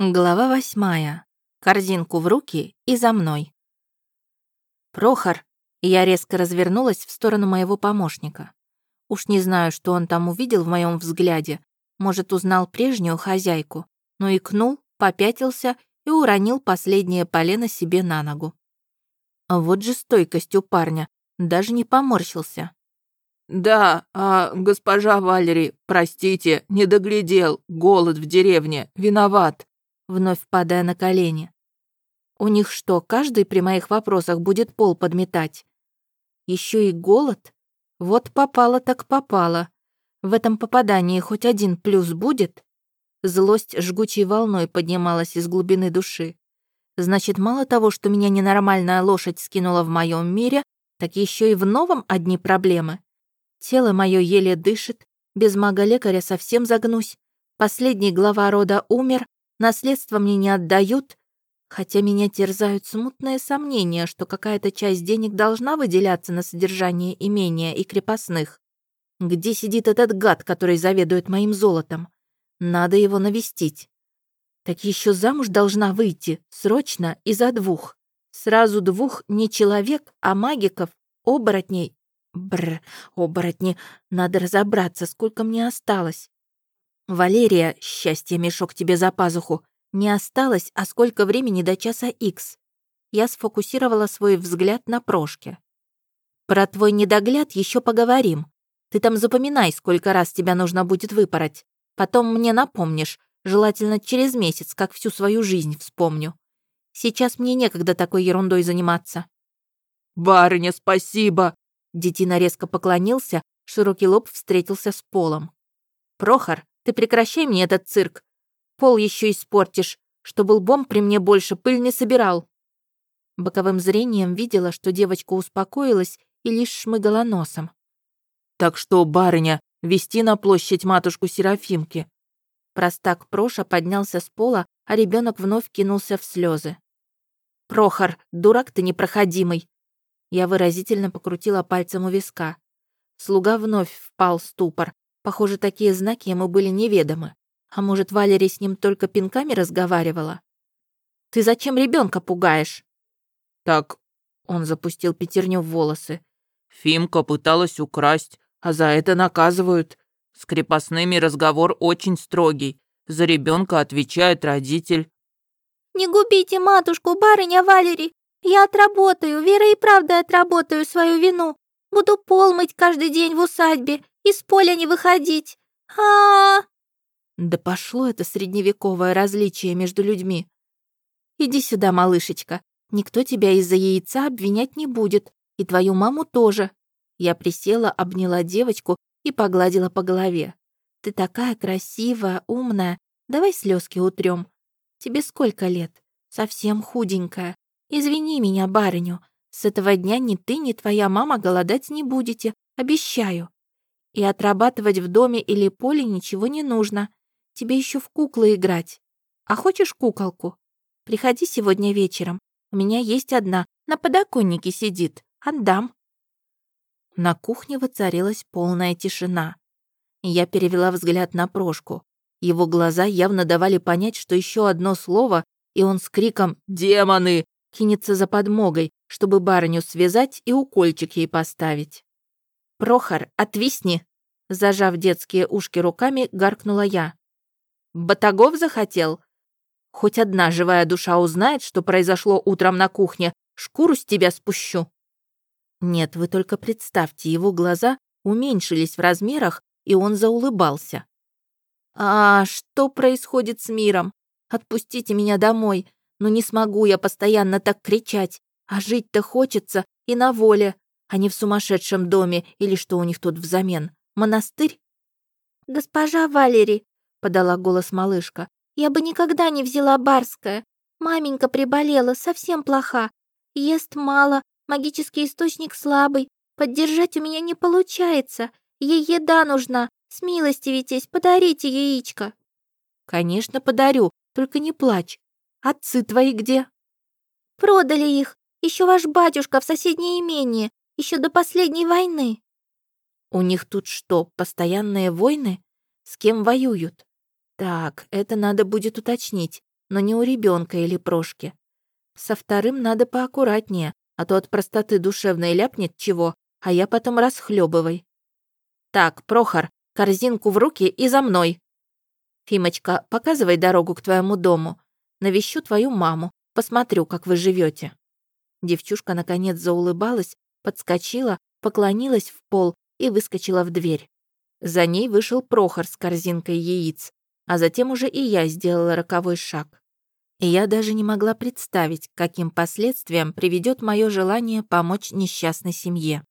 Глава восьмая. Корзинку в руки и за мной. «Прохор!» Я резко развернулась в сторону моего помощника. Уж не знаю, что он там увидел в моем взгляде. Может, узнал прежнюю хозяйку, но икнул, попятился и уронил последнее полено себе на ногу. Вот же стойкость у парня, даже не поморщился. «Да, а госпожа Валери, простите, не доглядел, голод в деревне, виноват», вновь падая на колени. У них что, каждый при моих вопросах будет пол подметать? Еще и голод? Вот попало так попало. В этом попадании хоть один плюс будет? Злость жгучей волной поднималась из глубины души. Значит, мало того, что меня ненормальная лошадь скинула в моем мире, так еще и в новом одни проблемы. Тело мое еле дышит, без мага-лекаря совсем загнусь. Последний глава рода умер, Наследство мне не отдают, хотя меня терзают смутные сомнения, что какая-то часть денег должна выделяться на содержание имения и крепостных. Где сидит этот гад, который заведует моим золотом? Надо его навестить. Так еще замуж должна выйти, срочно и за двух. Сразу двух не человек, а магиков, оборотней. Бр, оборотни, надо разобраться, сколько мне осталось. «Валерия, счастье мешок тебе за пазуху, не осталось, а сколько времени до часа икс?» Я сфокусировала свой взгляд на Прошке. «Про твой недогляд еще поговорим. Ты там запоминай, сколько раз тебя нужно будет выпороть. Потом мне напомнишь, желательно через месяц, как всю свою жизнь вспомню. Сейчас мне некогда такой ерундой заниматься». «Барыня, спасибо!» Детина резко поклонился, широкий лоб встретился с полом. «Прохор, ты прекращай мне этот цирк. Пол еще испортишь, чтобы лбом при мне больше пыль не собирал». Боковым зрением видела, что девочка успокоилась и лишь шмыгала носом. «Так что, барыня, вести на площадь матушку Серафимки?» Простак Проша поднялся с пола, а ребенок вновь кинулся в слезы. «Прохор, дурак ты непроходимый!» Я выразительно покрутила пальцем у виска. Слуга вновь впал в ступор, Похоже, такие знаки ему были неведомы. А может, Валерия с ним только пинками разговаривала? «Ты зачем ребенка пугаешь?» «Так...» — он запустил пятерню в волосы. «Фимка пыталась украсть, а за это наказывают. С крепостными разговор очень строгий. За ребенка отвечает родитель». «Не губите матушку, барыня Валери. Я отработаю, Вера и правда отработаю свою вину. Буду пол мыть каждый день в усадьбе из поля не выходить. А, -а, а Да пошло это средневековое различие между людьми. Иди сюда, малышечка. Никто тебя из-за яйца обвинять не будет, и твою маму тоже. Я присела, обняла девочку и погладила по голове. Ты такая красивая, умная. Давай слезки утрем. Тебе сколько лет? Совсем худенькая. Извини меня, барыню. С этого дня ни ты, ни твоя мама голодать не будете. Обещаю. И отрабатывать в доме или поле ничего не нужно. Тебе еще в куклы играть. А хочешь куколку? Приходи сегодня вечером. У меня есть одна, на подоконнике сидит. Отдам». На кухне воцарилась полная тишина. Я перевела взгляд на Прошку. Его глаза явно давали понять, что еще одно слово, и он с криком «Демоны!» кинется за подмогой, чтобы барыню связать и укольчик ей поставить. «Прохор, отвисни!» Зажав детские ушки руками, гаркнула я. «Батагов захотел?» «Хоть одна живая душа узнает, что произошло утром на кухне, шкуру с тебя спущу». Нет, вы только представьте, его глаза уменьшились в размерах, и он заулыбался. «А что происходит с миром? Отпустите меня домой. Но не смогу я постоянно так кричать. А жить-то хочется и на воле а не в сумасшедшем доме или что у них тут взамен. Монастырь?» «Госпожа Валери», — подала голос малышка, «я бы никогда не взяла барское. Маменька приболела, совсем плоха. Ест мало, магический источник слабый. Поддержать у меня не получается. Ей еда нужна. Смилостивитесь, подарите яичко». «Конечно, подарю, только не плачь. Отцы твои где?» «Продали их. Еще ваш батюшка в соседнее имение еще до последней войны. У них тут что, постоянные войны? С кем воюют? Так, это надо будет уточнить. но не у ребенка или прошки. Со вторым надо поаккуратнее, а то от простоты душевной ляпнет чего, а я потом расхлебывай. Так, Прохор, корзинку в руки и за мной. Фимочка, показывай дорогу к твоему дому. Навещу твою маму, посмотрю, как вы живете. Девчушка наконец заулыбалась, подскочила, поклонилась в пол и выскочила в дверь. За ней вышел Прохор с корзинкой яиц, а затем уже и я сделала роковой шаг. И я даже не могла представить, каким последствиям приведет мое желание помочь несчастной семье.